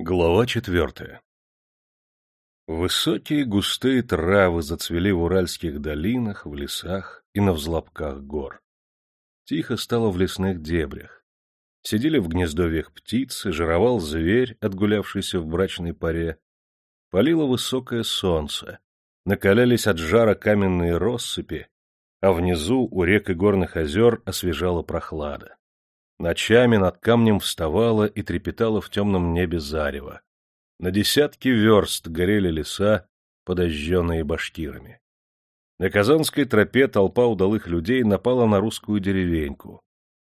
Глава четвертая Высокие густые травы зацвели в уральских долинах, в лесах и на взлобках гор. Тихо стало в лесных дебрях. Сидели в гнездовьях птицы, жировал зверь, отгулявшийся в брачной паре. Палило высокое солнце, накалялись от жара каменные россыпи, а внизу у рек и горных озер освежала прохлада. Ночами над камнем вставала и трепетала в темном небе зарево. На десятки верст горели леса, подожженные башкирами. На Казанской тропе толпа удалых людей напала на русскую деревеньку.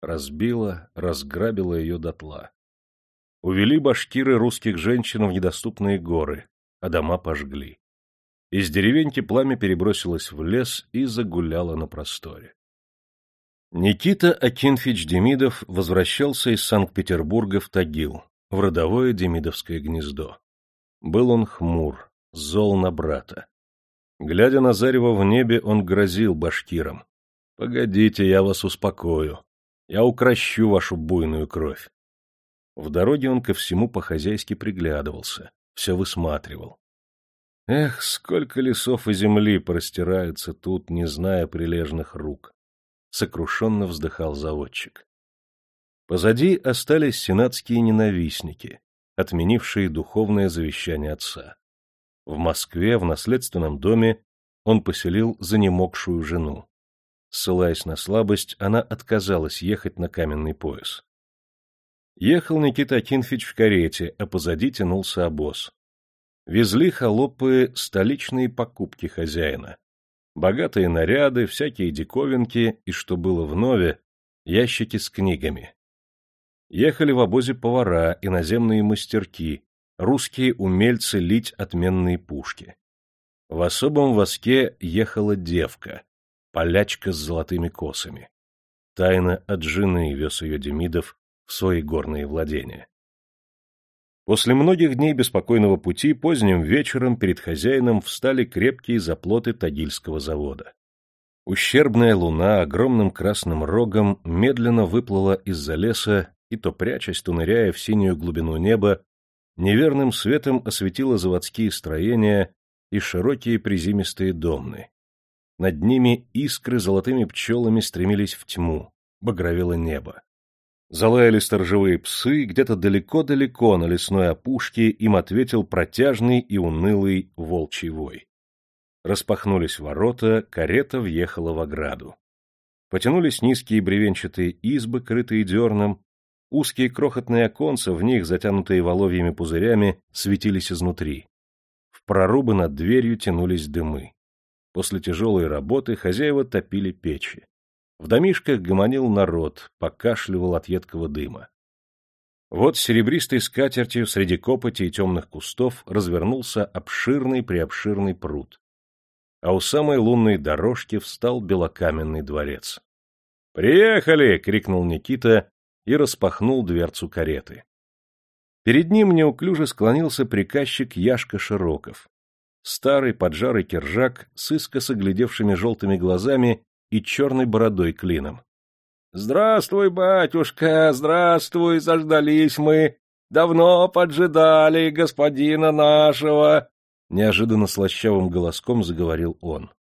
Разбила, разграбила ее дотла. Увели башкиры русских женщин в недоступные горы, а дома пожгли. Из деревеньки пламя перебросилось в лес и загуляло на просторе. Никита Акинфич Демидов возвращался из Санкт-Петербурга в Тагил, в родовое Демидовское гнездо. Был он хмур, зол на брата. Глядя на зарево в небе, он грозил башкирам. — Погодите, я вас успокою. Я укращу вашу буйную кровь. В дороге он ко всему по-хозяйски приглядывался, все высматривал. Эх, сколько лесов и земли простирается тут, не зная прилежных рук сокрушенно вздыхал заводчик. Позади остались сенатские ненавистники, отменившие духовное завещание отца. В Москве, в наследственном доме, он поселил занемогшую жену. Ссылаясь на слабость, она отказалась ехать на каменный пояс. Ехал Никита Акинфич в карете, а позади тянулся обоз. Везли холопы столичные покупки хозяина, Богатые наряды, всякие диковинки и, что было в нове, ящики с книгами. Ехали в обозе повара, иноземные мастерки, русские умельцы лить отменные пушки. В особом воске ехала девка, полячка с золотыми косами. Тайно от жены вез ее Демидов в свои горные владения. После многих дней беспокойного пути поздним вечером перед хозяином встали крепкие заплоты Тагильского завода. Ущербная луна огромным красным рогом медленно выплыла из-за леса и, то прячась, то ныряя в синюю глубину неба, неверным светом осветила заводские строения и широкие приземистые домны. Над ними искры золотыми пчелами стремились в тьму, багровело небо. Залаяли сторожевые псы, где-то далеко-далеко на лесной опушке им ответил протяжный и унылый волчий вой. Распахнулись ворота, карета въехала в ограду. Потянулись низкие бревенчатые избы, крытые дерном, узкие крохотные оконца, в них, затянутые воловьими пузырями, светились изнутри. В прорубы над дверью тянулись дымы. После тяжелой работы хозяева топили печи. В домишках гомонил народ, покашливал от едкого дыма. Вот серебристой скатертью среди копоти и темных кустов развернулся обширный-преобширный пруд. А у самой лунной дорожки встал белокаменный дворец. «Приехали!» — крикнул Никита и распахнул дверцу кареты. Перед ним неуклюже склонился приказчик Яшка Широков. Старый поджарый кержак с искоса глядевшими желтыми глазами и черной бородой клином. — Здравствуй, батюшка, здравствуй, заждались мы. Давно поджидали господина нашего, — неожиданно слащавым голоском заговорил он.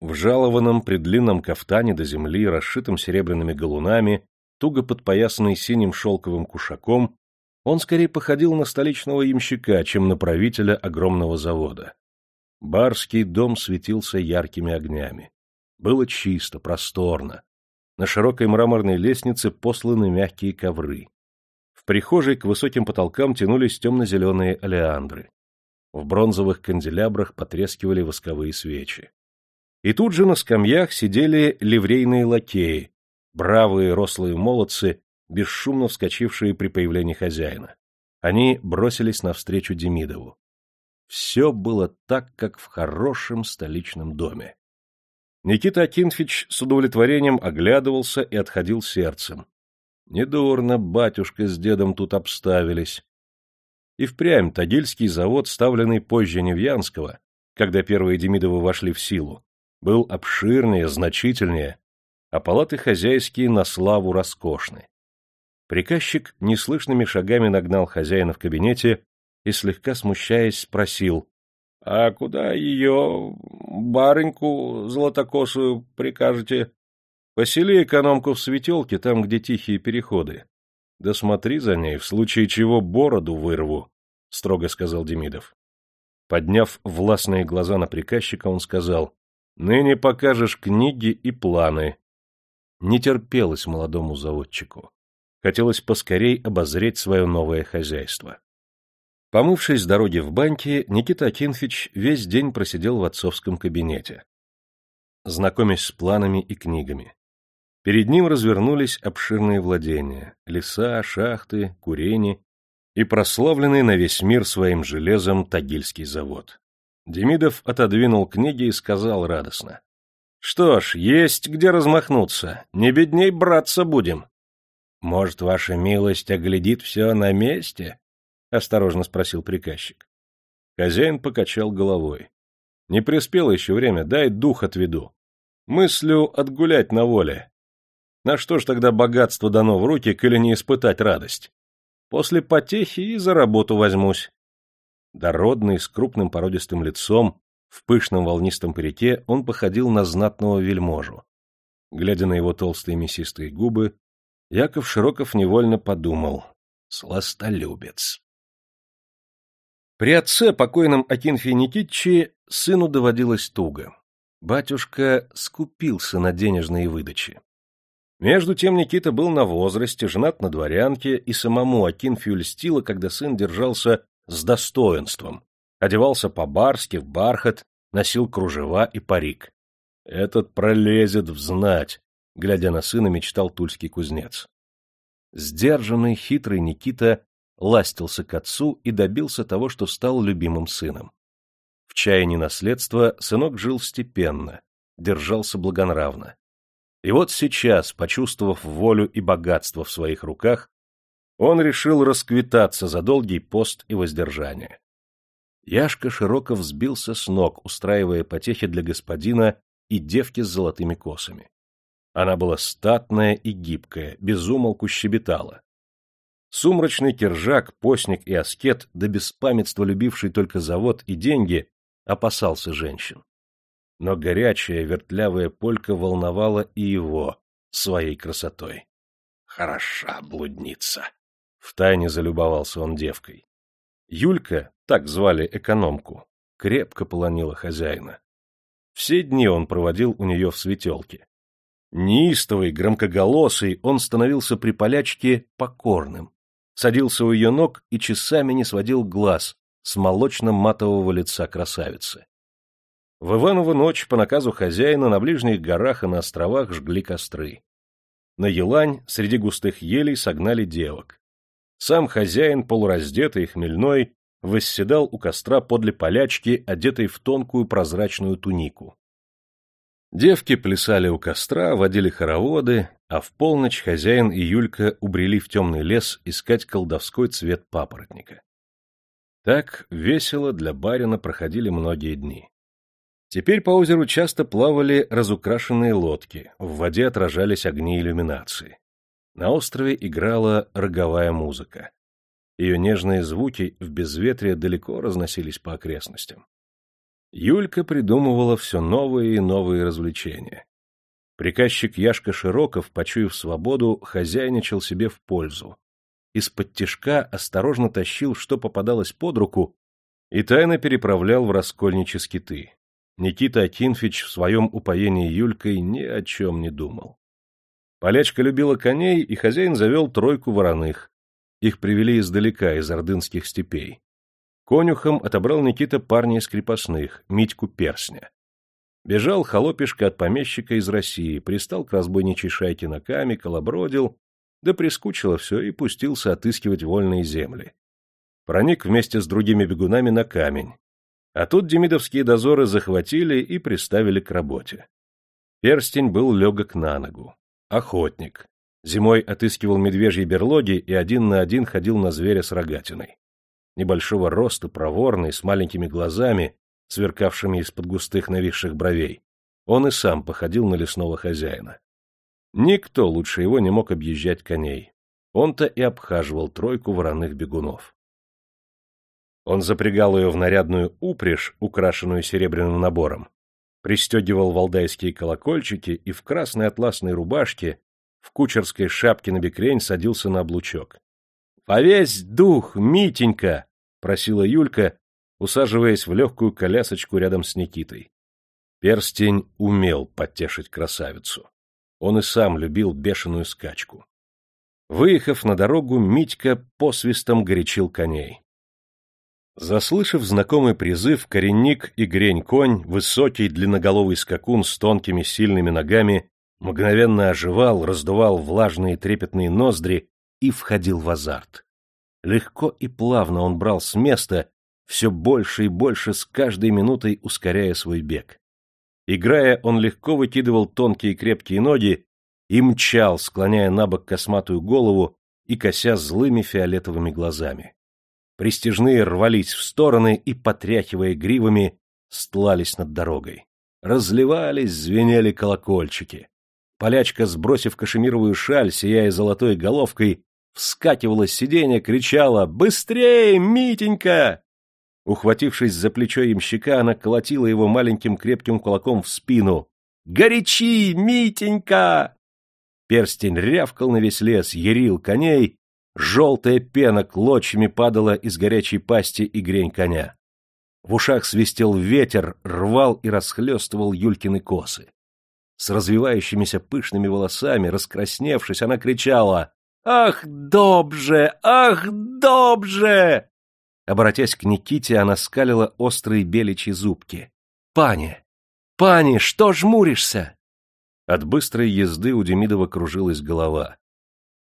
В жалованном предлинном кафтане до земли, расшитом серебряными галунами, туго подпоясанный синим шелковым кушаком, он скорее походил на столичного ямщика, чем на правителя огромного завода. Барский дом светился яркими огнями. Было чисто, просторно. На широкой мраморной лестнице посланы мягкие ковры. В прихожей к высоким потолкам тянулись темно-зеленые олеандры. В бронзовых канделябрах потрескивали восковые свечи. И тут же на скамьях сидели ливрейные лакеи, бравые рослые молодцы, бесшумно вскочившие при появлении хозяина. Они бросились навстречу Демидову. Все было так, как в хорошем столичном доме. Никита Акинфич с удовлетворением оглядывался и отходил сердцем. Недурно батюшка с дедом тут обставились. И впрямь Тагильский завод, ставленный позже Невьянского, когда первые Демидовы вошли в силу, был обширнее, значительнее, а палаты хозяйские на славу роскошны. Приказчик неслышными шагами нагнал хозяина в кабинете и, слегка смущаясь, спросил, — А куда ее, барыньку золотокосую, прикажете? — Посели экономку в светелке, там, где тихие переходы. Да смотри за ней, в случае чего бороду вырву, — строго сказал Демидов. Подняв властные глаза на приказчика, он сказал, — Ныне покажешь книги и планы. Не терпелось молодому заводчику. Хотелось поскорей обозреть свое новое хозяйство. Помывшись с дороги в баньке, Никита Акинфич весь день просидел в отцовском кабинете, знакомясь с планами и книгами. Перед ним развернулись обширные владения — леса, шахты, курени и прославленный на весь мир своим железом Тагильский завод. Демидов отодвинул книги и сказал радостно. — Что ж, есть где размахнуться, не бедней браться будем. — Может, ваша милость оглядит все на месте? — осторожно спросил приказчик. Хозяин покачал головой. — Не приспело еще время, дай дух отведу. Мыслю отгулять на воле. На что ж тогда богатство дано в руки, коли не испытать радость? После потехи и за работу возьмусь. Дородный, с крупным породистым лицом, в пышном волнистом парике, он походил на знатного вельможу. Глядя на его толстые мясистые губы, Яков Широков невольно подумал — сластолюбец. При отце, покойном Акинфе Никитче, сыну доводилось туго. Батюшка скупился на денежные выдачи. Между тем Никита был на возрасте, женат на дворянке, и самому Акинфию льстило, когда сын держался с достоинством, одевался по-барски в бархат, носил кружева и парик. Этот пролезет в знать, глядя на сына, мечтал тульский кузнец. Сдержанный, хитрый Никита ластился к отцу и добился того, что стал любимым сыном. В чаянии наследства сынок жил степенно, держался благонравно. И вот сейчас, почувствовав волю и богатство в своих руках, он решил расквитаться за долгий пост и воздержание. Яшка широко взбился с ног, устраивая потехи для господина и девки с золотыми косами. Она была статная и гибкая, безумолку щебетала. Сумрачный киржак, постник и аскет, да беспамятство любивший только завод и деньги, опасался женщин но горячая вертлявая полька волновала и его своей красотой. Хороша блудница! Втайне залюбовался он девкой. Юлька, так звали экономку, крепко полонила хозяина. Все дни он проводил у нее в светелке. Неистовый, громкоголосый, он становился при полячке покорным, садился у ее ног и часами не сводил глаз с молочно-матового лица красавицы. В Иванову ночь по наказу хозяина на ближних горах и на островах жгли костры. На елань среди густых елей согнали девок. Сам хозяин, полураздетый и хмельной, восседал у костра подле полячки, одетой в тонкую прозрачную тунику. Девки плясали у костра, водили хороводы, а в полночь хозяин и Юлька убрели в темный лес искать колдовской цвет папоротника. Так весело для барина проходили многие дни. Теперь по озеру часто плавали разукрашенные лодки, в воде отражались огни иллюминации. На острове играла роговая музыка. Ее нежные звуки в безветрие далеко разносились по окрестностям. Юлька придумывала все новые и новые развлечения. Приказчик Яшка Широков, почуяв свободу, хозяйничал себе в пользу. Из-под тишка осторожно тащил, что попадалось под руку, и тайно переправлял в раскольнический ты. Никита Акинфич в своем упоении Юлькой ни о чем не думал. Полячка любила коней, и хозяин завел тройку вороных. Их привели издалека, из ордынских степей. Конюхом отобрал Никита парня из крепостных, Митьку Персня. Бежал холопишка от помещика из России, пристал к разбойничьей шайке на каме, колобродил, да прискучило все и пустился отыскивать вольные земли. Проник вместе с другими бегунами на камень, а тут демидовские дозоры захватили и приставили к работе. Перстень был легок на ногу. Охотник. Зимой отыскивал медвежьи берлоги и один на один ходил на зверя с рогатиной. Небольшого роста, проворный, с маленькими глазами, сверкавшими из-под густых нависших бровей, он и сам походил на лесного хозяина. Никто лучше его не мог объезжать коней. Он-то и обхаживал тройку вороных бегунов. Он запрягал ее в нарядную упряжь, украшенную серебряным набором, пристегивал валдайские колокольчики и в красной атласной рубашке, в кучерской шапке на бекрень садился на облучок. — Повесь дух, Митенька! — просила Юлька, усаживаясь в легкую колясочку рядом с Никитой. Перстень умел потешить красавицу. Он и сам любил бешеную скачку. Выехав на дорогу, Митька посвистом горячил коней. Заслышав знакомый призыв, коренник и грень-конь, высокий длинноголовый скакун с тонкими сильными ногами, мгновенно оживал, раздувал влажные трепетные ноздри и входил в азарт. Легко и плавно он брал с места, все больше и больше с каждой минутой ускоряя свой бег. Играя, он легко выкидывал тонкие крепкие ноги и мчал, склоняя на бок косматую голову и кося злыми фиолетовыми глазами. Престижные рвались в стороны и, потряхивая гривами, стлались над дорогой. Разливались, звенели колокольчики. Полячка, сбросив кашемировую шаль, сияя золотой головкой, вскакивала с сиденья, кричала «Быстрее, Митенька!» Ухватившись за плечо ямщика, она колотила его маленьким крепким кулаком в спину. «Горячи, Митенька!» Перстень рявкал на весь лес, ярил коней, Желтая пена клочьями падала из горячей пасти и грень коня. В ушах свистел ветер, рвал и расхлестывал Юлькины косы. С развивающимися пышными волосами, раскрасневшись, она кричала «Ах, добже! Ах, добже!» Обратясь к Никите, она скалила острые беличьи зубки. «Пани! Пани, что жмуришься?» От быстрой езды у Демидова кружилась голова.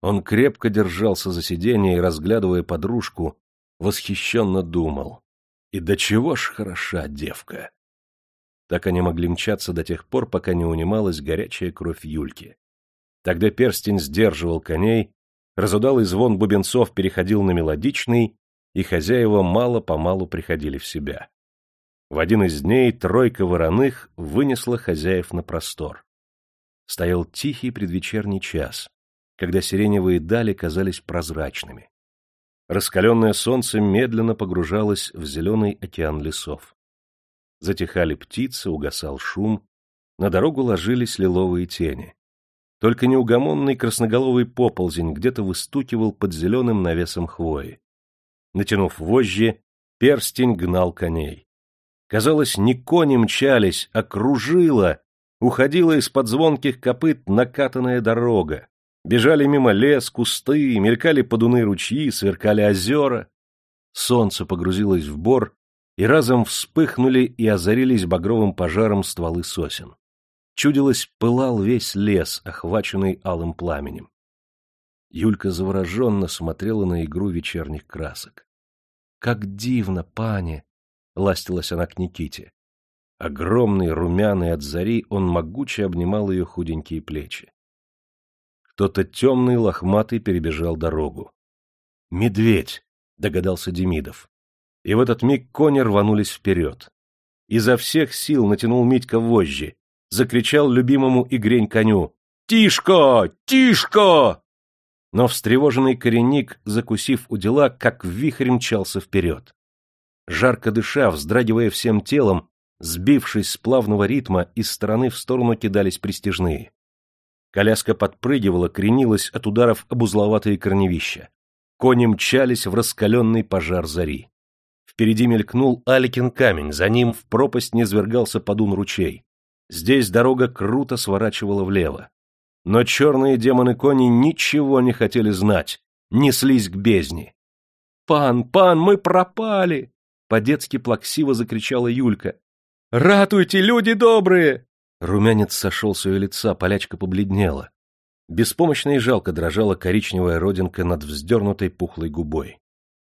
Он крепко держался за сиденье и, разглядывая подружку, восхищенно думал. И до чего ж хороша девка! Так они могли мчаться до тех пор, пока не унималась горячая кровь Юльки. Тогда перстень сдерживал коней, разудалый звон бубенцов переходил на мелодичный, и хозяева мало-помалу приходили в себя. В один из дней тройка вороных вынесла хозяев на простор. Стоял тихий предвечерний час когда сиреневые дали казались прозрачными. Раскаленное солнце медленно погружалось в зеленый океан лесов. Затихали птицы, угасал шум, на дорогу ложились лиловые тени. Только неугомонный красноголовый поползень где-то выстукивал под зеленым навесом хвои. Натянув вожжи, перстень гнал коней. Казалось, не кони мчались, а кружила, уходила из-под звонких копыт накатанная дорога, Бежали мимо лес, кусты, мелькали подуны ручьи, сверкали озера. Солнце погрузилось в бор, и разом вспыхнули и озарились багровым пожаром стволы сосен. Чудилось, пылал весь лес, охваченный алым пламенем. Юлька завороженно смотрела на игру вечерних красок. — Как дивно, пане! — ластилась она к Никите. Огромный, румяный от зари, он могуче обнимал ее худенькие плечи. Кто-то темный, лохматый перебежал дорогу. «Медведь!» — догадался Демидов. И в этот миг кони рванулись вперед. Изо всех сил натянул Митька вожжи, закричал любимому игрень коню «Тишко! Тишко!» Но встревоженный коренник, закусив у дела, как вихрь мчался вперед. Жарко дыша, вздрагивая всем телом, сбившись с плавного ритма, из стороны в сторону кидались пристижные. Коляска подпрыгивала, кренилась от ударов об узловатые корневища. Кони мчались в раскаленный пожар зари. Впереди мелькнул Аликин камень, за ним в пропасть низвергался подун ручей. Здесь дорога круто сворачивала влево. Но черные демоны-кони ничего не хотели знать, неслись к бездне. «Пан, пан, мы пропали!» — по-детски плаксиво закричала Юлька. «Ратуйте, люди добрые!» Румянец сошел с ее лица, полячка побледнела. Беспомощно и жалко дрожала коричневая родинка над вздернутой пухлой губой.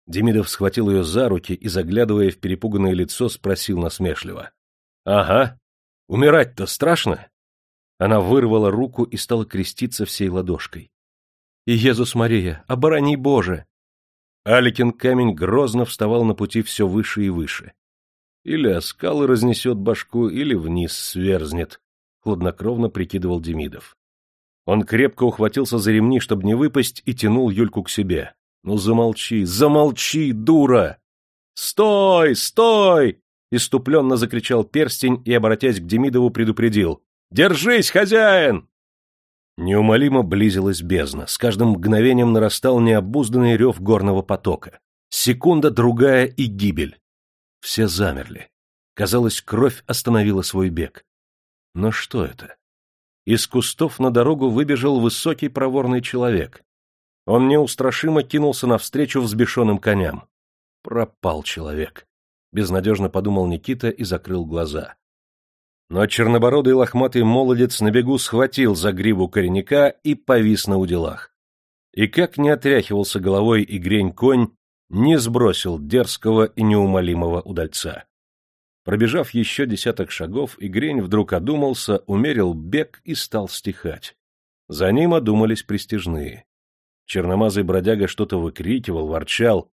Демидов схватил ее за руки и, заглядывая в перепуганное лицо, спросил насмешливо. — Ага. Умирать-то страшно? Она вырвала руку и стала креститься всей ладошкой. — Иезус Мария, оборони Боже! Аликин камень грозно вставал на пути все выше и выше. Или о скалы разнесет башку, или вниз сверзнет, — хладнокровно прикидывал Демидов. Он крепко ухватился за ремни, чтобы не выпасть, и тянул Юльку к себе. — Ну замолчи, замолчи, дура! «Стой! Стой!» — иступленно закричал перстень и, обратясь к Демидову, предупредил. «Держись, хозяин!» Неумолимо близилась бездна, с каждым мгновением нарастал необузданный рев горного потока. Секунда, другая и гибель. Все замерли. Казалось, кровь остановила свой бег. Но что это? Из кустов на дорогу выбежал высокий проворный человек. Он неустрашимо кинулся навстречу взбешенным коням. Пропал человек. Безнадежно подумал Никита и закрыл глаза. Но чернобородый лохматый молодец на бегу схватил за гриву коренника и повис на уделах. И как не отряхивался головой и грень конь, не сбросил дерзкого и неумолимого удальца. Пробежав еще десяток шагов, Игрень вдруг одумался, умерил бег и стал стихать. За ним одумались пристижные. Черномазый бродяга что-то выкрикивал, ворчал,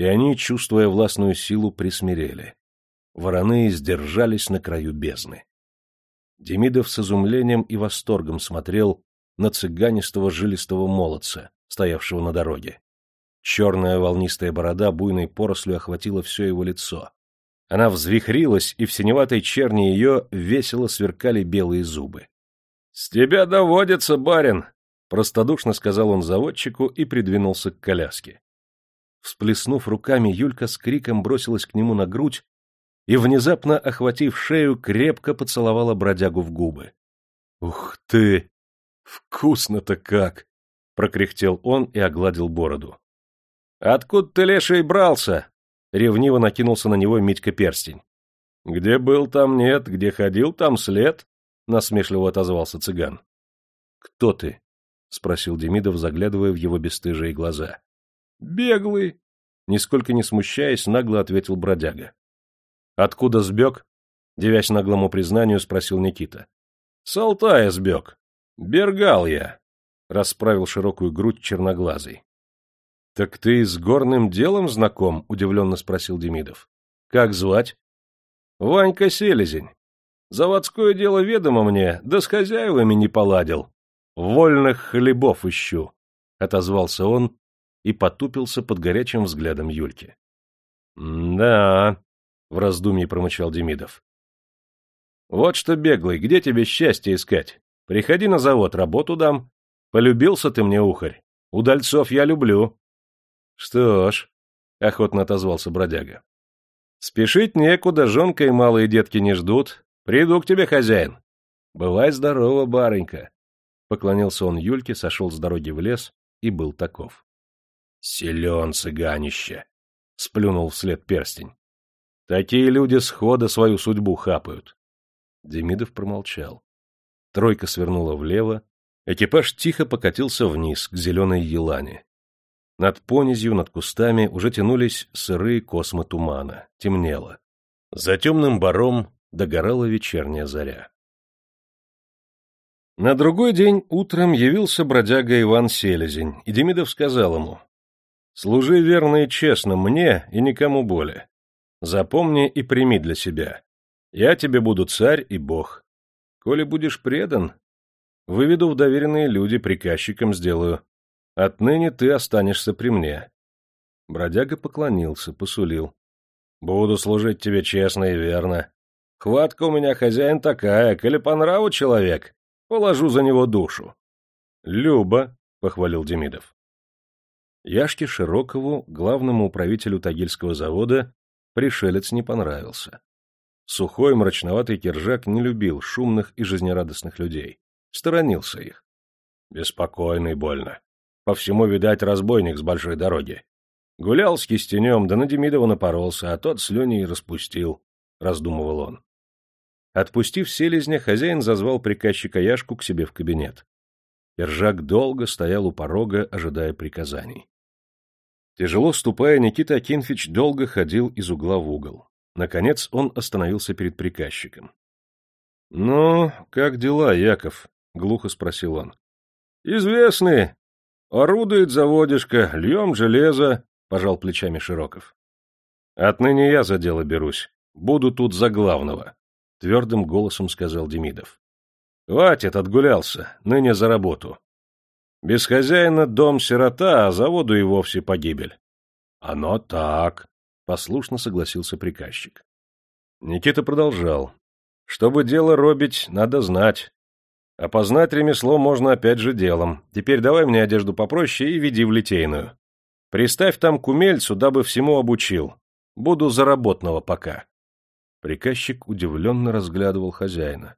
и они, чувствуя властную силу, присмирели. Вороны сдержались на краю бездны. Демидов с изумлением и восторгом смотрел на цыганистого жилистого молодца, стоявшего на дороге. Черная волнистая борода буйной порослью охватила все его лицо. Она взвихрилась, и в синеватой черни ее весело сверкали белые зубы. — С тебя доводится, барин! — простодушно сказал он заводчику и придвинулся к коляске. Всплеснув руками, Юлька с криком бросилась к нему на грудь и, внезапно охватив шею, крепко поцеловала бродягу в губы. — Ух ты! Вкусно-то как! — прокряхтел он и огладил бороду. — Откуда ты, леший, брался? — ревниво накинулся на него Митька Перстень. — Где был, там нет, где ходил, там след, — насмешливо отозвался цыган. — Кто ты? — спросил Демидов, заглядывая в его бесстыжие глаза. — Беглый, — нисколько не смущаясь, нагло ответил бродяга. Откуда сбег? Девясь наглому признанию, спросил Никита. С Алтая сбег. Бергал я. Расправил широкую грудь черноглазый. — Так ты с горным делом знаком? — удивленно спросил Демидов. — Как звать? — Ванька Селезень. Заводское дело ведомо мне, да с хозяевами не поладил. Вольных хлебов ищу, — отозвался он и потупился под горячим взглядом Юльки. — Да, — в раздумье промычал Демидов. «Вот что, беглый, где тебе счастье искать? Приходи на завод, работу дам. Полюбился ты мне, ухарь. Удальцов я люблю». «Что ж», — охотно отозвался бродяга. «Спешить некуда, жонка и малые детки не ждут. Приду к тебе, хозяин. Бывай здорова, барынька». Поклонился он Юльке, сошел с дороги в лес и был таков. «Силен цыганище!» — сплюнул вслед перстень. Такие люди схода свою судьбу хапают. Демидов промолчал. Тройка свернула влево, экипаж тихо покатился вниз, к зеленой елане. Над понизью, над кустами уже тянулись сырые космы тумана, темнело. За темным баром догорала вечерняя заря. На другой день утром явился бродяга Иван Селезень, и Демидов сказал ему, «Служи верно и честно мне и никому более. Запомни и прими для себя. Я тебе буду царь и бог. Коли будешь предан, выведу в доверенные люди, приказчиком сделаю. Отныне ты останешься при мне. Бродяга поклонился, посулил. Буду служить тебе честно и верно. Хватка у меня, хозяин, такая, коли по нраву человек, положу за него душу. — Люба, — похвалил Демидов. Яшке Широкову, главному управителю Тагильского завода, Пришелец не понравился. Сухой мрачноватый киржак не любил шумных и жизнерадостных людей. Сторонился их. Беспокойный больно. По всему, видать, разбойник с большой дороги. Гулял с кистенем, да на Демидова напоролся, а тот слюни и распустил, — раздумывал он. Отпустив селезня, хозяин зазвал приказчика Яшку к себе в кабинет. Киржак долго стоял у порога, ожидая приказаний. Тяжело ступая, Никита Акинфич долго ходил из угла в угол. Наконец он остановился перед приказчиком. — Ну, как дела, Яков? — глухо спросил он. — Известные. Орудует заводишка, льем железо, — пожал плечами Широков. — Отныне я за дело берусь. Буду тут за главного, — твердым голосом сказал Демидов. — Хватит, отгулялся, ныне за работу. Без хозяина дом сирота, а заводу и вовсе погибель. — Оно так, — Послушно согласился приказчик. Никита продолжал. Чтобы дело робить, надо знать. Опознать ремесло можно опять же делом. Теперь давай мне одежду попроще и веди в литейную. Приставь там к умельцу, дабы всему обучил. Буду заработного пока. Приказчик удивленно разглядывал хозяина.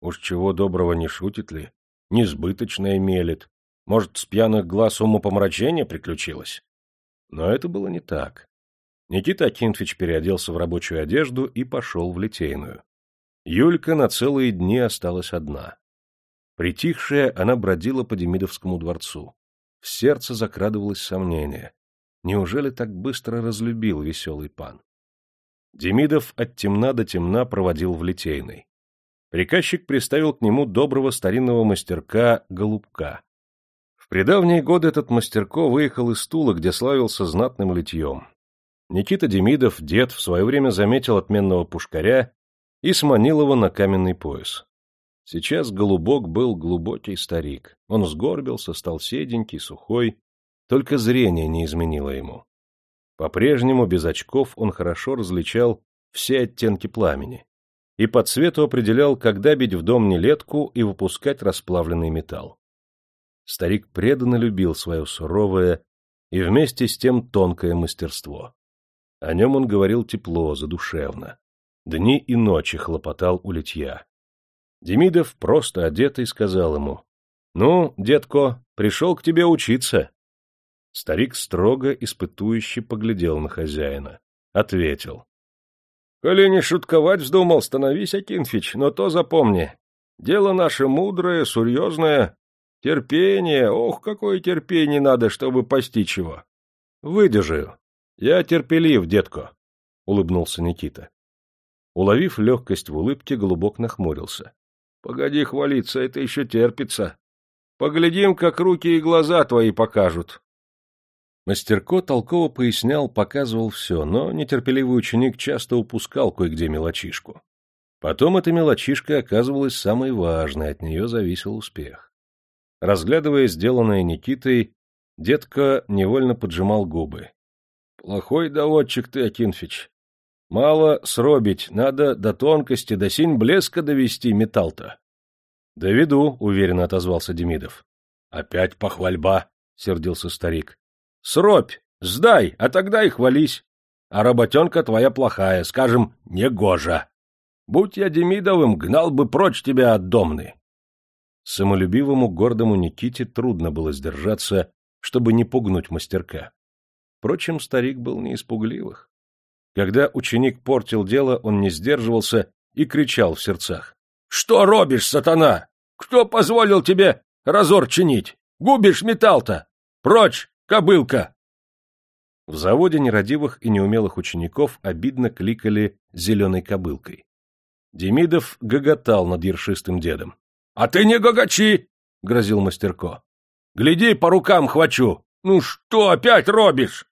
Уж чего доброго не шутит ли? Несбыточное мелет. Может, с пьяных глаз умопомрачение приключилось? Но это было не так. Никита Акинфич переоделся в рабочую одежду и пошел в литейную. Юлька на целые дни осталась одна. Притихшая, она бродила по Демидовскому дворцу. В сердце закрадывалось сомнение. Неужели так быстро разлюбил веселый пан? Демидов от темна до темна проводил в Литейной. Приказчик приставил к нему доброго старинного мастерка Голубка. В предавние годы этот мастерко выехал из Тула, где славился знатным литьем. Никита Демидов, дед, в свое время заметил отменного пушкаря и сманил его на каменный пояс. Сейчас Голубок был глубокий старик. Он сгорбился, стал седенький, сухой, только зрение не изменило ему. По-прежнему без очков он хорошо различал все оттенки пламени и по цвету определял, когда бить в дом нелетку и выпускать расплавленный металл. Старик преданно любил свое суровое и вместе с тем тонкое мастерство. О нем он говорил тепло, задушевно. Дни и ночи хлопотал у литья. Демидов, просто одетый, сказал ему, — Ну, детко, пришел к тебе учиться. Старик строго, испытующе поглядел на хозяина. Ответил. — Коли не шутковать вздумал, становись, Акинфич, но то запомни. Дело наше мудрое, серьезное. Терпение, ох, какое терпение надо, чтобы постичь его. — Выдержаю. Я терпелив, детко, — улыбнулся Никита. Уловив легкость в улыбке, Голубок нахмурился. Погоди хвалиться, это еще терпится. Поглядим, как руки и глаза твои покажут. Мастерко толково пояснял, показывал все, но нетерпеливый ученик часто упускал кое-где мелочишку. Потом эта мелочишка оказывалась самой важной, от нее зависел успех. Разглядывая сделанное Никитой, детка невольно поджимал губы. — Плохой доводчик ты, Акинфич. Мало сробить, надо до тонкости, до синь блеска довести металл-то. — Доведу, — уверенно отозвался Демидов. — Опять похвальба, — сердился старик. — Сробь, сдай, а тогда и хвались. А работенка твоя плохая, скажем, негожа. Будь я Демидовым, гнал бы прочь тебя от домны. Самолюбивому гордому Никите трудно было сдержаться, чтобы не пугнуть мастерка. Впрочем, старик был не испугливых. Когда ученик портил дело, он не сдерживался и кричал в сердцах. — Что робишь, сатана? Кто позволил тебе разор чинить? Губишь металл-то! Прочь, кобылка! В заводе нерадивых и неумелых учеников обидно кликали зеленой кобылкой. Демидов гоготал над ершистым дедом. — А ты не гогочи! — грозил мастерко. — Гляди, по рукам хвачу! Ну что опять робишь?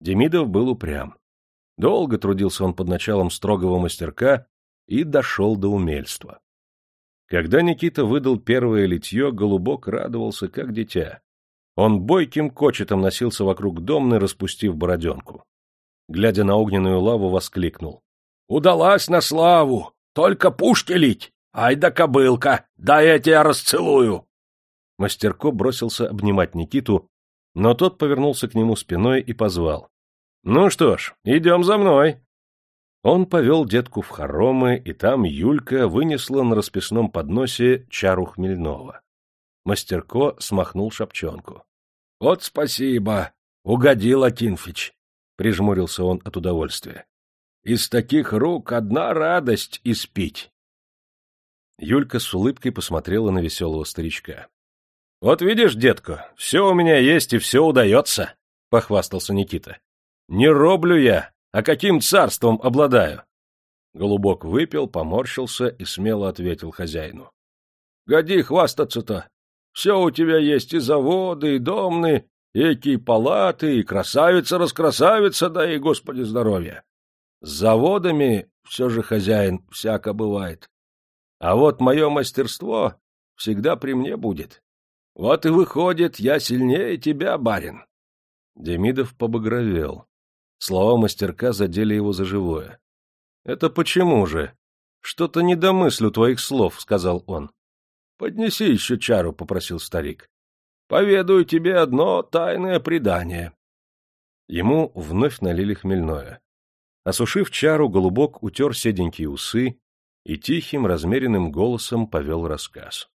Демидов был упрям. Долго трудился он под началом строгого мастерка и дошел до умельства. Когда Никита выдал первое литье, Голубок радовался, как дитя. Он бойким кочетом носился вокруг домны, распустив бороденку. Глядя на огненную лаву, воскликнул. — Удалась на славу! Только пушки лить! Ай да кобылка! Дай я тебя расцелую! Мастерко бросился обнимать Никиту, но тот повернулся к нему спиной и позвал. Ну что ж, идем за мной. Он повел детку в хоромы, и там Юлька вынесла на расписном подносе чару хмельного. Мастерко смахнул шапчонку. — Вот спасибо, угодил Акинфич, — прижмурился он от удовольствия. — Из таких рук одна радость испить. Юлька с улыбкой посмотрела на веселого старичка. — Вот видишь, детка, все у меня есть и все удается, — похвастался Никита. Не роблю я, а каким царством обладаю? Голубок выпил, поморщился и смело ответил хозяину. — Годи хвастаться-то. Все у тебя есть и заводы, и домны, и палаты, и красавица-раскрасавица, да и, господи, здоровья. С заводами все же хозяин всяко бывает. А вот мое мастерство всегда при мне будет. Вот и выходит, я сильнее тебя, барин. Демидов побагровел. Слова мастерка задели его за живое. — Это почему же? Что-то не домыслю твоих слов, — сказал он. — Поднеси еще чару, — попросил старик. — Поведаю тебе одно тайное предание. Ему вновь налили хмельное. Осушив чару, голубок утер седенькие усы и тихим, размеренным голосом повел рассказ.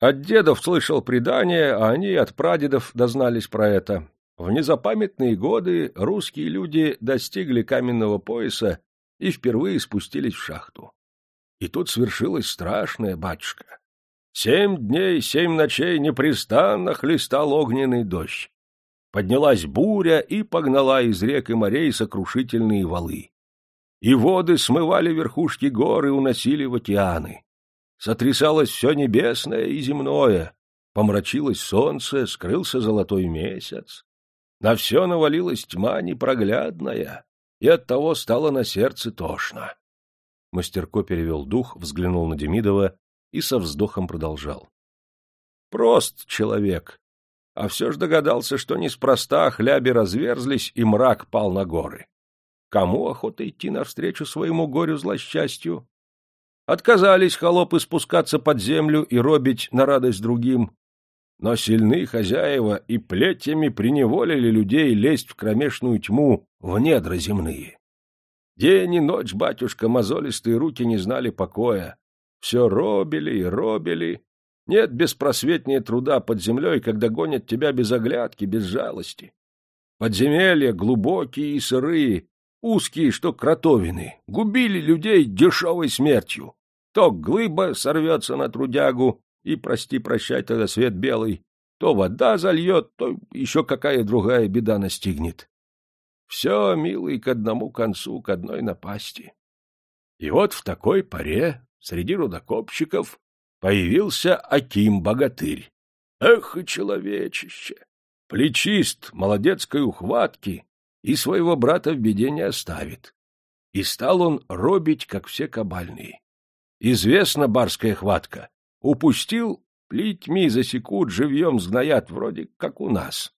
От дедов слышал предание, а они от прадедов дознались про это. В незапамятные годы русские люди достигли каменного пояса и впервые спустились в шахту. И тут свершилось страшное, батюшка. Семь дней, семь ночей непрестанно хлестал огненный дождь. Поднялась буря и погнала из рек и морей сокрушительные валы. И воды смывали верхушки гор и уносили в океаны. Сотрясалось все небесное и земное, помрачилось солнце, скрылся золотой месяц. На все навалилась тьма непроглядная, и оттого стало на сердце тошно. Мастерко перевел дух, взглянул на Демидова и со вздохом продолжал. Прост человек, а все ж догадался, что неспроста хляби разверзлись, и мрак пал на горы. Кому охота идти навстречу своему горю-злосчастью? Отказались холопы спускаться под землю и робить на радость другим. Но сильные хозяева и плетями приневолили людей лезть в кромешную тьму, в недра земные. День и ночь, батюшка, мозолистые руки не знали покоя. Все робили и робили. Нет беспросветнее труда под землей, когда гонят тебя без оглядки, без жалости. Подземелья глубокие и сырые, узкие, что кротовины, губили людей дешевой смертью. То глыба сорвется на трудягу, и, прости-прощай, тогда свет белый, то вода зальет, то еще какая другая беда настигнет. Все, милый, к одному концу, к одной напасти. И вот в такой паре среди рудокопщиков появился Аким-богатырь. Эх, человечище! Плечист, молодецкой ухватки, и своего брата в беде не оставит. И стал он робить, как все кабальные. Известна барская хватка. Упустил, плетьми засекут, живьем сгноят, вроде как у нас.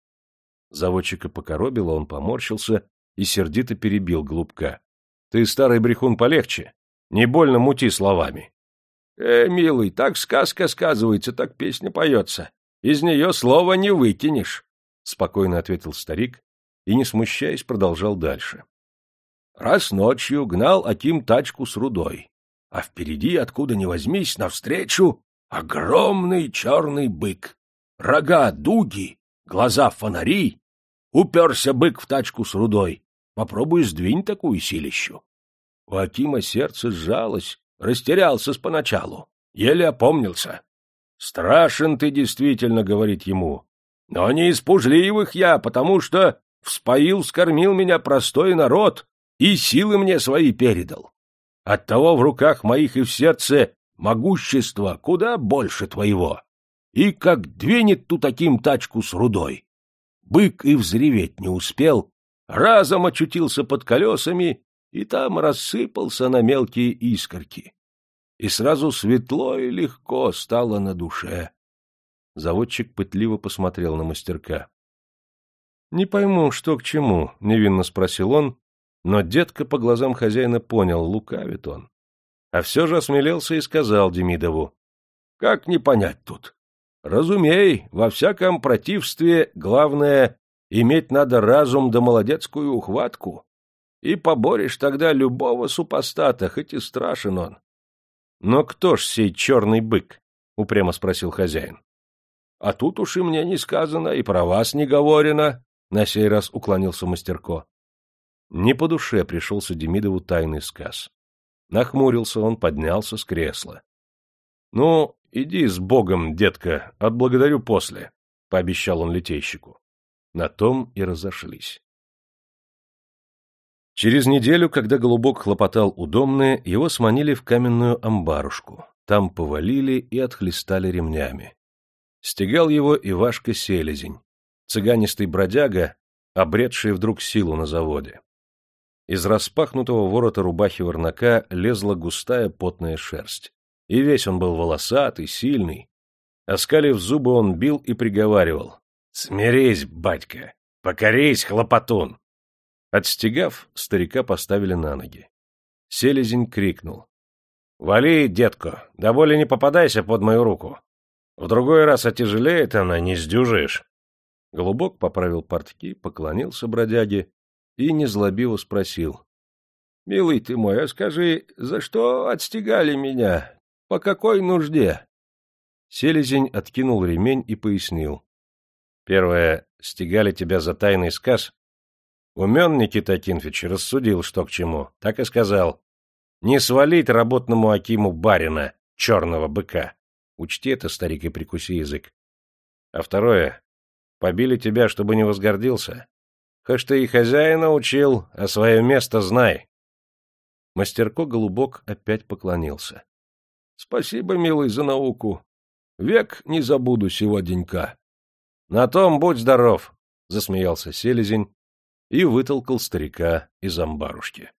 Заводчика покоробило, он поморщился и сердито перебил глупка. — Ты, старый брехун, полегче. Не больно мути словами. — Э, милый, так сказка сказывается, так песня поется. Из нее слова не вытянешь, — спокойно ответил старик и, не смущаясь, продолжал дальше. Раз ночью гнал Аким тачку с рудой а впереди, откуда ни возьмись, навстречу огромный черный бык. Рога дуги, глаза фонари. Уперся бык в тачку с рудой. Попробуй сдвинь такую силищу. У Акима сердце сжалось, растерялся с поначалу, еле опомнился. «Страшен ты действительно», — говорит ему, — «но не из пужливых я, потому что вспоил, скормил меня простой народ и силы мне свои передал. Оттого в руках моих и в сердце могущество куда больше твоего. И как двинет ту таким тачку с рудой. Бык и взреветь не успел, разом очутился под колесами и там рассыпался на мелкие искорки. И сразу светло и легко стало на душе. Заводчик пытливо посмотрел на мастерка. — Не пойму, что к чему, — невинно спросил он, но детка по глазам хозяина понял, лукавит он. А все же осмелелся и сказал Демидову. — Как не понять тут? Разумей, во всяком противстве главное — иметь надо разум да молодецкую ухватку. И поборешь тогда любого супостата, хоть и страшен он. — Но кто ж сей черный бык? — упрямо спросил хозяин. — А тут уж и мне не сказано, и про вас не говорено, — на сей раз уклонился мастерко. Не по душе пришелся Демидову тайный сказ. Нахмурился он, поднялся с кресла. — Ну, иди с Богом, детка, отблагодарю после, — пообещал он литейщику. На том и разошлись. Через неделю, когда Голубок хлопотал у Домны, его сманили в каменную амбарушку. Там повалили и отхлестали ремнями. Стегал его Ивашка Селезень, цыганистый бродяга, обретший вдруг силу на заводе. Из распахнутого ворота рубахи ворнака лезла густая потная шерсть. И весь он был волосатый, сильный. Оскалив зубы, он бил и приговаривал. — Смирись, батька! Покорись, хлопотун! Отстегав, старика поставили на ноги. Селезень крикнул. — Вали, детко, да более не попадайся под мою руку. В другой раз отяжелеет она, не сдюжишь. Голубок поправил портки, поклонился бродяге и незлобиво спросил. — Милый ты мой, а скажи, за что отстегали меня? По какой нужде? Селезень откинул ремень и пояснил. — Первое, стегали тебя за тайный сказ. Умен Никита Акинфич рассудил, что к чему, так и сказал. Не свалить работному Акиму барина, черного быка. Учти это, старик, и прикуси язык. А второе, побили тебя, чтобы не возгордился. Хоть ты и хозяина учил, а свое место знай. Мастерко Голубок опять поклонился. — Спасибо, милый, за науку. Век не забуду сего денька. — На том будь здоров, — засмеялся селезень и вытолкал старика из амбарушки.